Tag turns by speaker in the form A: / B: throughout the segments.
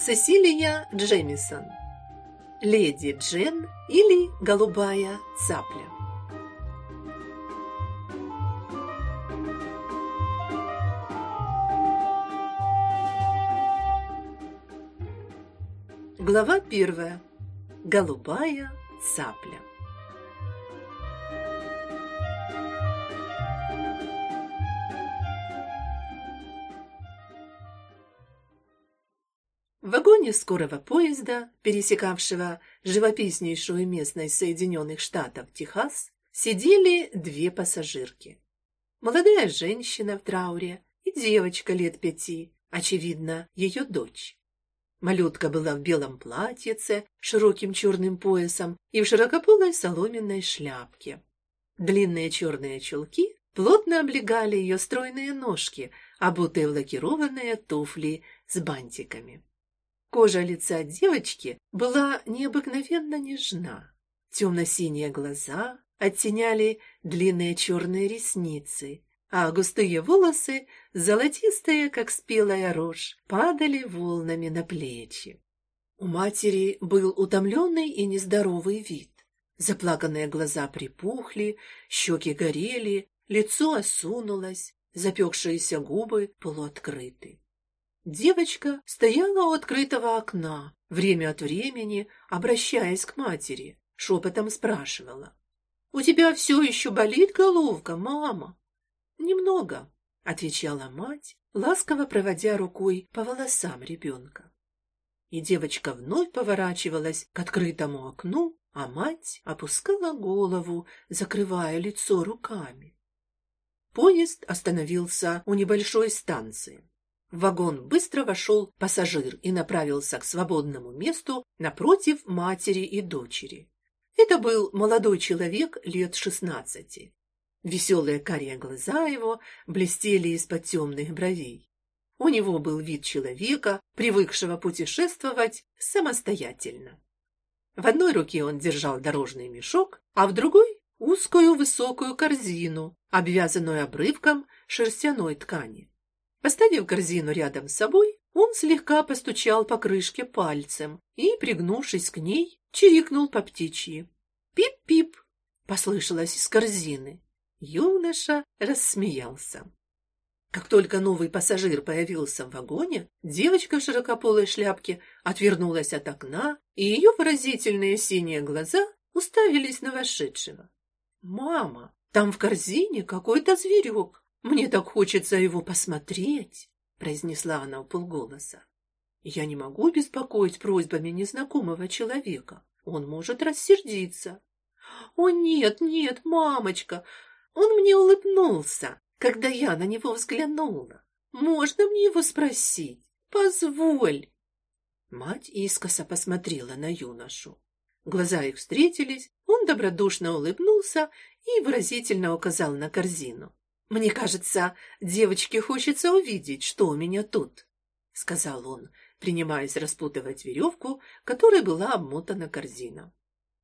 A: Сесилия Джемисон. Леди Джен или голубая цапля. Глава первая. Голубая цапля. В вагоне скорого поезда, пересекавшего живописнейшую местность Соединенных Штатов Техас, сидели две пассажирки. Молодая женщина в трауре и девочка лет пяти, очевидно, ее дочь. Малютка была в белом платьице, широким черным поясом и в широкополой соломенной шляпке. Длинные черные чулки плотно облегали ее стройные ножки, обутые в лакированные туфли с бантиками. Кожа лица девочки была необыкновенно нежна. Темно-синие глаза оттеняли длинные черные ресницы, а густые волосы, золотистые, как спелая рожь, падали волнами на плечи. У матери был утомленный и нездоровый вид. Заплаканные глаза припухли, щеки горели, лицо осунулось, запекшиеся губы полуоткрыты. Девочка стояла у открытого окна, время от времени, обращаясь к матери, шепотом спрашивала. «У тебя все еще болит головка, мама?» «Немного», — отвечала мать, ласково проводя рукой по волосам ребенка. И девочка вновь поворачивалась к открытому окну, а мать опускала голову, закрывая лицо руками. Поезд остановился у небольшой станции. В вагон быстро вошел пассажир и направился к свободному месту напротив матери и дочери. Это был молодой человек лет шестнадцати. Веселые карие глаза его блестели из-под темных бровей. У него был вид человека, привыкшего путешествовать самостоятельно. В одной руке он держал дорожный мешок, а в другой — узкую высокую корзину, обвязанную обрывком шерстяной ткани. Поставив корзину рядом с собой, он слегка постучал по крышке пальцем и, пригнувшись к ней, чирикнул по птичьи. «Пип-пип!» — послышалось из корзины. Юноша рассмеялся. Как только новый пассажир появился в вагоне, девочка в широкополой шляпке отвернулась от окна, и ее выразительные синие глаза уставились на вошедшего. «Мама, там в корзине какой-то зверек. Мне так хочется его посмотреть, произнесла она вполголоса. Я не могу беспокоить просьбами незнакомого человека. Он может рассердиться. О нет, нет, мамочка, он мне улыбнулся, когда я на него взглянула. Можно мне его спросить? Позволь. Мать искоса посмотрела на юношу. Глаза их встретились, он добродушно улыбнулся и выразительно указал на корзину. Мне кажется, девочке хочется увидеть, что у меня тут, сказал он, принимаясь распутывать веревку, которой была обмотана корзина.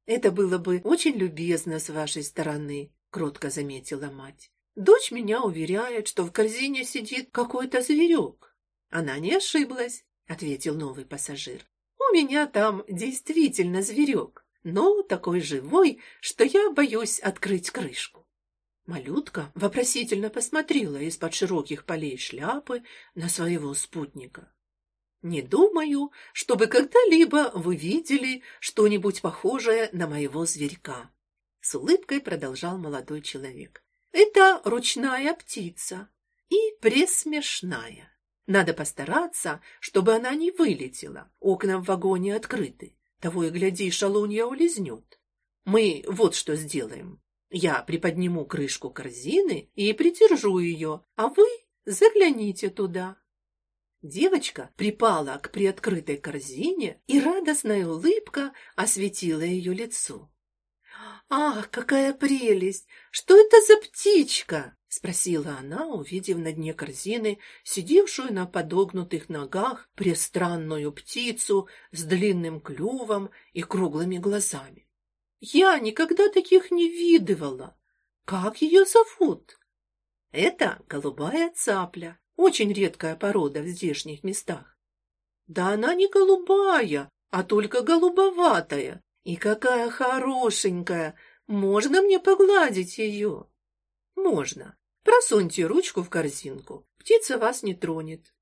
A: Это было бы очень любезно с вашей стороны, кротко заметила мать. Дочь меня уверяет, что в корзине сидит какой-то зверек. Она не ошиблась, ответил новый пассажир. У меня там действительно зверек, но такой живой, что я боюсь открыть крышку. Малютка вопросительно посмотрела из-под широких полей шляпы на своего спутника. Не думаю, чтобы когда-либо вы видели что-нибудь похожее на моего зверька, с улыбкой продолжал молодой человек. Это ручная птица и пресмешная. Надо постараться, чтобы она не вылетела. Окна в вагоне открыты. Того и гляди, шалунья улизнет. Мы вот что сделаем. Я приподниму крышку корзины и придержу ее, а вы загляните туда. Девочка припала к приоткрытой корзине, и радостная улыбка осветила ее лицо. «Ах, какая прелесть! Что это за птичка?» — спросила она, увидев на дне корзины сидевшую на подогнутых ногах престранную птицу с длинным клювом и круглыми глазами. Я никогда таких не видывала. Как ее зовут? Это голубая цапля, очень редкая порода в здешних местах. Да она не голубая, а только голубоватая. И какая хорошенькая! Можно мне погладить ее?» «Можно. Просуньте ручку в корзинку. Птица вас не тронет».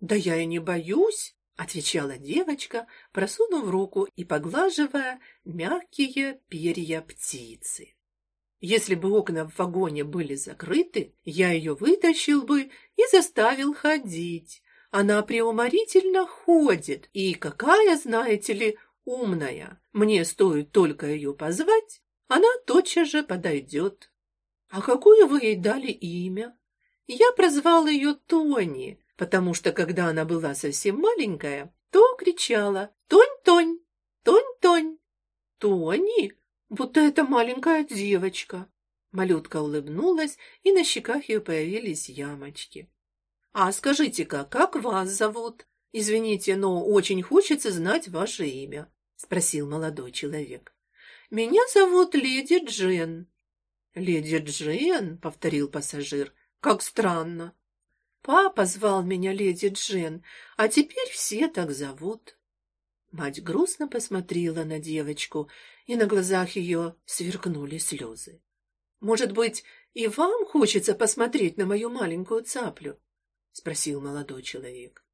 A: «Да я и не боюсь», — отвечала девочка, просунув руку и поглаживая мягкие перья птицы. Если бы окна в вагоне были закрыты, я ее вытащил бы и заставил ходить. Она преуморительно ходит, и какая, знаете ли, умная. Мне стоит только ее позвать, она тотчас же подойдет. А какое вы ей дали имя? Я прозвал ее Тони, потому что когда она была совсем маленькая, то кричала «Тонь-тонь! Тонь-тонь!» «Тони? будто это маленькая девочка. Малютка улыбнулась, и на щеках ее появились ямочки. А скажите-ка, как вас зовут? Извините, но очень хочется знать ваше имя, спросил молодой человек. Меня зовут леди Джен. Леди Джен, повторил пассажир. Как странно. Папа звал меня леди Джен, а теперь все так зовут. Мать грустно посмотрела на девочку, и на глазах ее сверкнули слезы. Может быть, и вам хочется посмотреть на мою маленькую цаплю? спросил молодой человек.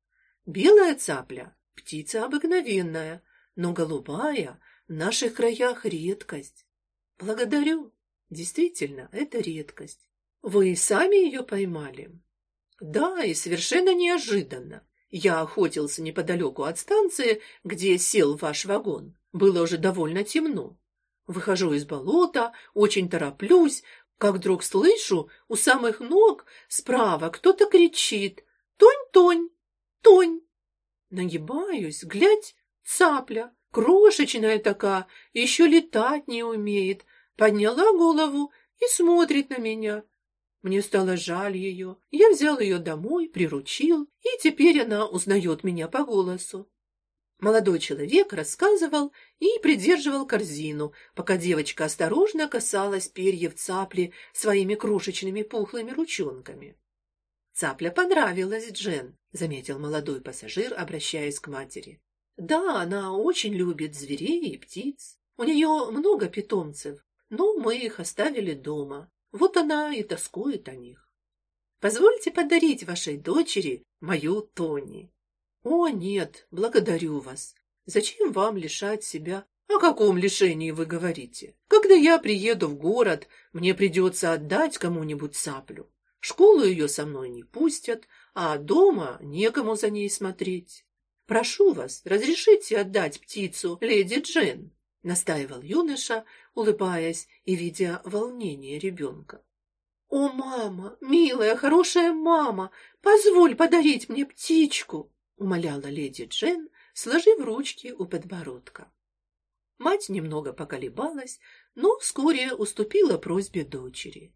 A: Белая цапля птица обыкновенная, но голубая в наших краях редкость. Благодарю. Действительно, это редкость. Вы сами ее поймали? Да, и совершенно неожиданно. Я охотился неподалеку от станции, где сел ваш вагон. Было уже довольно темно. Выхожу из болота, очень тороплюсь, как вдруг слышу у самых ног справа кто-то кричит «Тонь-тонь! Тонь!». Нагибаюсь, глядь, цапля, крошечная такая, еще летать не умеет, подняла голову и смотрит на меня. Мне стало жаль ее. Я взял ее домой, приручил, и теперь она узнает меня по голосу. Молодой человек рассказывал и придерживал корзину, пока девочка осторожно касалась перьев цапли своими крошечными пухлыми ручонками. Цапля понравилась Джен, заметил молодой пассажир, обращаясь к матери. Да, она очень любит зверей и птиц. У нее много питомцев, но мы их оставили дома. Вот она и тоскует о них. Позвольте подарить вашей дочери мою Тони. О, нет, благодарю вас. Зачем вам лишать себя? О каком лишении вы говорите? Когда я приеду в город, мне придется отдать кому-нибудь саплю. Школу ее со мной не пустят, а дома некому за ней смотреть. Прошу вас, разрешите отдать птицу леди Джен настаивал юноша, улыбаясь и видя волнение ребенка. О, мама, милая, хорошая мама, позволь подарить мне птичку, умоляла леди Джен, сложив ручки у подбородка. Мать немного поколебалась, но вскоре уступила просьбе дочери.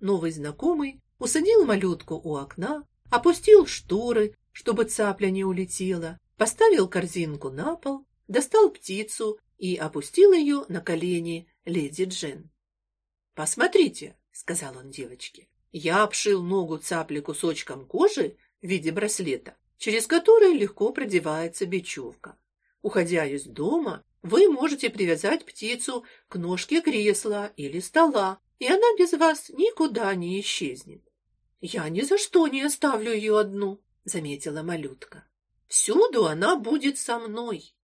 A: Новый знакомый усадил малютку у окна, опустил шторы, чтобы цапля не улетела, поставил корзинку на пол, достал птицу и опустил ее на колени леди Джен. "Посмотрите", сказал он девочке. "Я обшил ногу цапли кусочком кожи в виде браслета, через который легко продевается бечевка. Уходя из дома, вы можете привязать птицу к ножке кресла или стола, и она без вас никуда не исчезнет. Я ни за что не оставлю ее одну, заметила малютка. Всюду она будет со мной.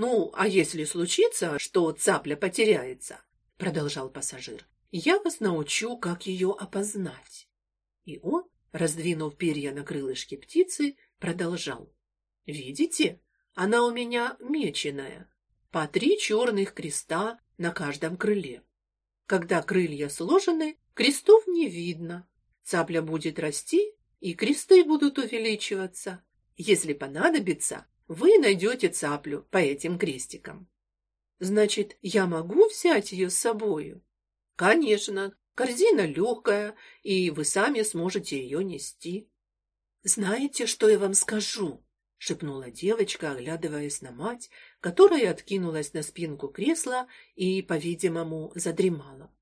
A: Ну, а если случится, что цапля потеряется, продолжал пассажир. Я вас научу, как ее опознать. И он, раздвинув перья на крылышке птицы, продолжал: Видите? Она у меня меченая. По три черных креста на каждом крыле. Когда крылья сложены, крестов не видно. Цапля будет расти, и кресты будут увеличиваться. Если понадобится, вы найдете цаплю по этим крестикам. Значит, я могу взять ее с собою? Конечно, корзина легкая, и вы сами сможете ее нести. Знаете, что я вам скажу? шепнула девочка, оглядываясь на мать, которая откинулась на спинку кресла и, по-видимому, задремала.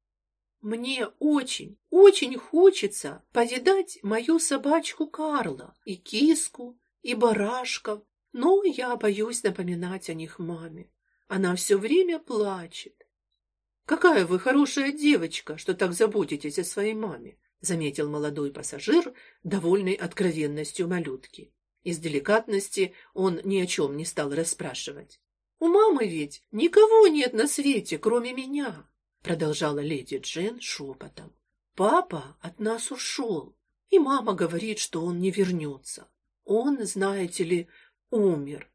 A: Мне очень, очень хочется повидать мою собачку Карла и киску, и барашков, но я боюсь напоминать о них маме. Она все время плачет. Какая вы хорошая девочка, что так заботитесь о своей маме, заметил молодой пассажир, довольный откровенностью малютки. Из деликатности он ни о чем не стал расспрашивать. У мамы ведь никого нет на свете, кроме меня, продолжала леди Джен шепотом. Папа от нас ушел, и мама говорит, что он не вернется. Он, знаете ли, умер.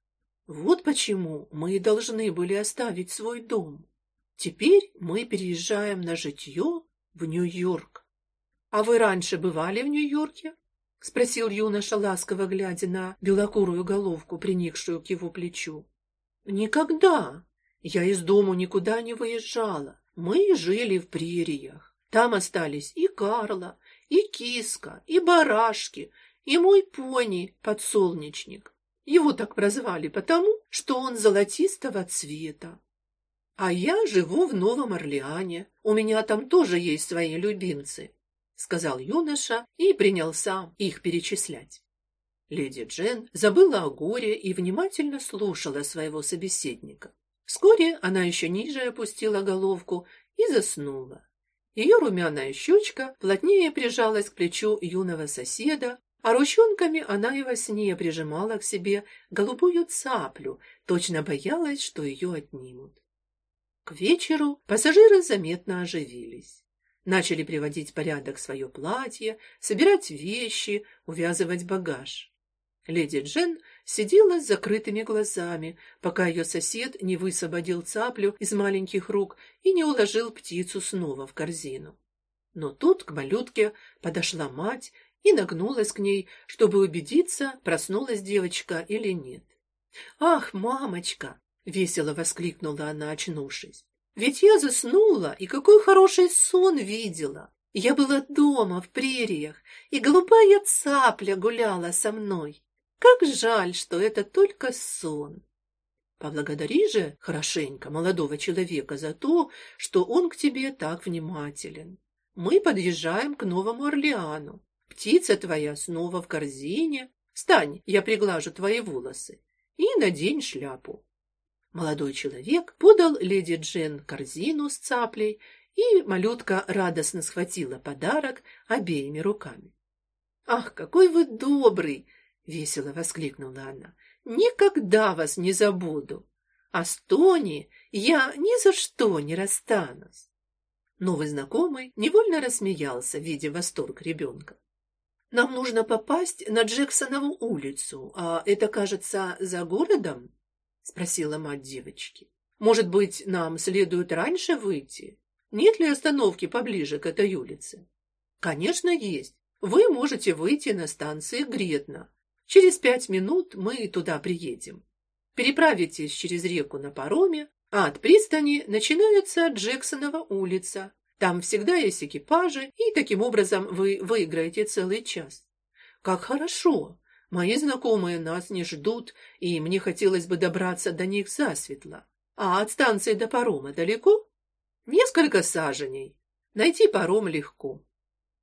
A: Вот почему мы и должны были оставить свой дом. Теперь мы переезжаем на житье в Нью-Йорк. А вы раньше бывали в Нью-Йорке? спросил юноша, ласково глядя на белокурую головку, приникшую к его плечу. Никогда. Я из дому никуда не выезжала. Мы жили в прериях. Там остались и Карла, и киска, и барашки, и мой пони, подсолнечник. Его так прозвали потому, что он золотистого цвета. А я живу в Новом Орлеане. У меня там тоже есть свои любимцы, сказал юноша и принялся их перечислять. Леди Джен забыла о горе и внимательно слушала своего собеседника. Вскоре она еще ниже опустила головку и заснула. Ее румяная щечка плотнее прижалась к плечу юного соседа, а ручонками она и во сне прижимала к себе голубую цаплю, точно боялась, что ее отнимут. К вечеру пассажиры заметно оживились. Начали приводить в порядок свое платье, собирать вещи, увязывать багаж. Леди Джен сидела с закрытыми глазами, пока ее сосед не высвободил цаплю из маленьких рук и не уложил птицу снова в корзину. Но тут к малютке подошла мать и нагнулась к ней, чтобы убедиться, проснулась девочка или нет. "Ах, мамочка!" весело воскликнула она, очнувшись. "Ведь я заснула, и какой хороший сон видела! Я была дома в прериях, и голубая цапля гуляла со мной. Как жаль, что это только сон. Поблагодари же хорошенько молодого человека за то, что он к тебе так внимателен. Мы подъезжаем к Новому Орлеану. Птица твоя снова в корзине. Встань, я приглажу твои волосы. И надень шляпу. Молодой человек подал леди Джен корзину с цаплей, и малютка радостно схватила подарок обеими руками. Ах, какой вы добрый, весело воскликнула она. Никогда вас не забуду. А с Тони я ни за что не расстанусь. Новый знакомый невольно рассмеялся, видя восторг ребенка. Нам нужно попасть на Джексонову улицу, а это, кажется, за городом, спросила мать девочки. Может быть, нам следует раньше выйти? Нет ли остановки поближе к этой улице? Конечно, есть. Вы можете выйти на станции Гретна, Через пять минут мы туда приедем. Переправитесь через реку на пароме, а от пристани начинается Джексонова улица. Там всегда есть экипажи, и таким образом вы выиграете целый час. Как хорошо. Мои знакомые нас не ждут, и мне хотелось бы добраться до них засветло. А от станции до парома далеко? Несколько саженей. Найти паром легко.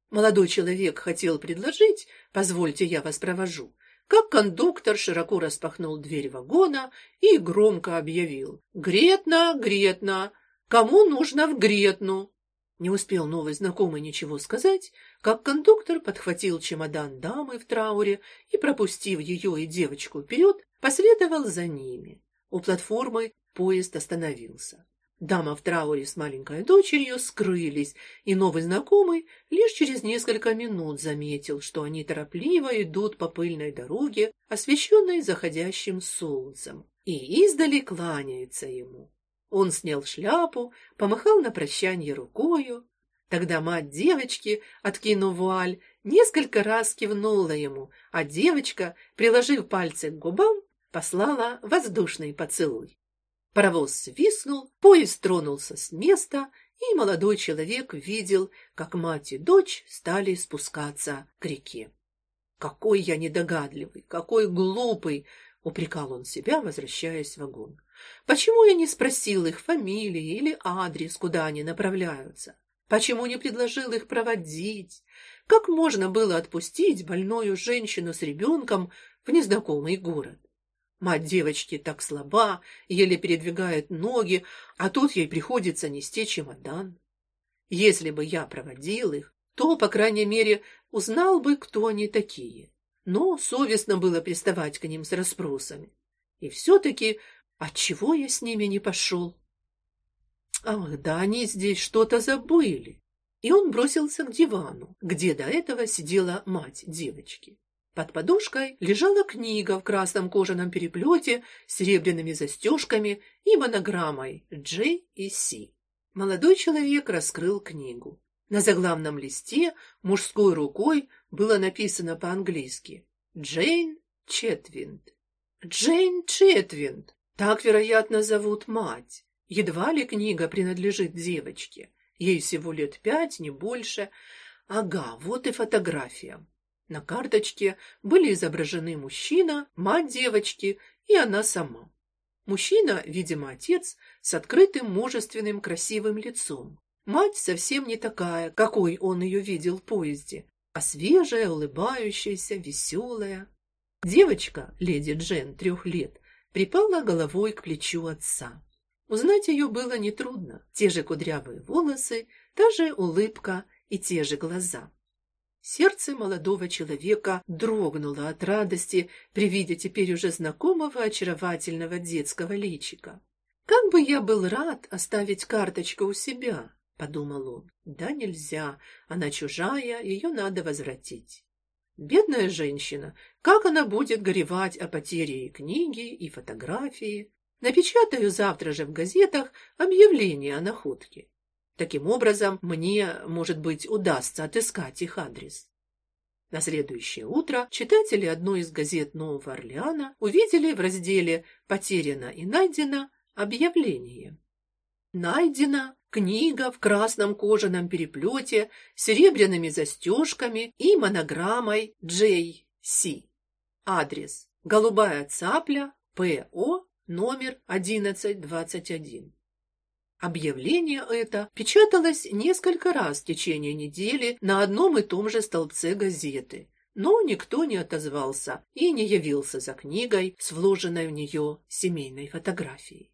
A: Молодой человек хотел предложить, позвольте я вас провожу, как кондуктор широко распахнул дверь вагона и громко объявил: "Гретна, Гретна, кому нужно в Гретну?" Не успел новый знакомый ничего сказать, как кондуктор подхватил чемодан дамы в трауре и, пропустив ее и девочку вперед, последовал за ними. У платформы поезд остановился. Дама в трауре с маленькой дочерью скрылись, и новый знакомый лишь через несколько минут заметил, что они торопливо идут по пыльной дороге, освещенной заходящим солнцем, и издали кланяются ему. Он снял шляпу, помахал на прощание рукою. Тогда мать девочки, откинув вуаль, несколько раз кивнула ему, а девочка, приложив пальцы к губам, послала воздушный поцелуй. Паровоз свистнул, поезд тронулся с места, и молодой человек видел, как мать и дочь стали спускаться к реке. Какой я недогадливый, какой глупый, упрекал он себя, возвращаясь в вагон. Почему я не спросил их фамилии или адрес, куда они направляются? Почему не предложил их проводить? Как можно было отпустить больную женщину с ребенком в незнакомый город? Мать девочки так слаба, еле передвигает ноги, а тут ей приходится нести чемодан. Если бы я проводил их, то, по крайней мере, узнал бы, кто они такие. Но совестно было приставать к ним с расспросами. И все-таки отчего я с ними не пошел? Ах, да они здесь что-то забыли. И он бросился к дивану, где до этого сидела мать девочки. Под подушкой лежала книга в красном кожаном переплете с серебряными застежками и монограммой J и C. Молодой человек раскрыл книгу. На заглавном листе мужской рукой было написано по-английски «Джейн Четвинд». Джейн Четвинд. Так, вероятно, зовут мать. Едва ли книга принадлежит девочке. Ей всего лет пять, не больше. Ага, вот и фотография. На карточке были изображены мужчина, мать девочки и она сама. Мужчина, видимо, отец, с открытым, мужественным, красивым лицом. Мать совсем не такая, какой он ее видел в поезде, а свежая, улыбающаяся, веселая. Девочка, леди Джен, трех лет, припала головой к плечу отца. Узнать ее было нетрудно. Те же кудрявые волосы, та же улыбка и те же глаза. Сердце молодого человека дрогнуло от радости при виде теперь уже знакомого очаровательного детского личика. Как бы я был рад оставить карточку у себя, подумал он. Да нельзя, она чужая, ее надо возвратить. Бедная женщина, как она будет горевать о потере и книги, и фотографии. Напечатаю завтра же в газетах объявление о находке. Таким образом, мне, может быть, удастся отыскать их адрес. На следующее утро читатели одной из газет Нового Орлеана увидели в разделе «Потеряно и найдено» объявление. Найдена книга в красном кожаном переплете с серебряными застежками и монограммой J.C. Адрес: Голубая цапля, П.О. номер 1121. Объявление это печаталось несколько раз в течение недели на одном и том же столбце газеты, но никто не отозвался и не явился за книгой с вложенной в нее семейной фотографией.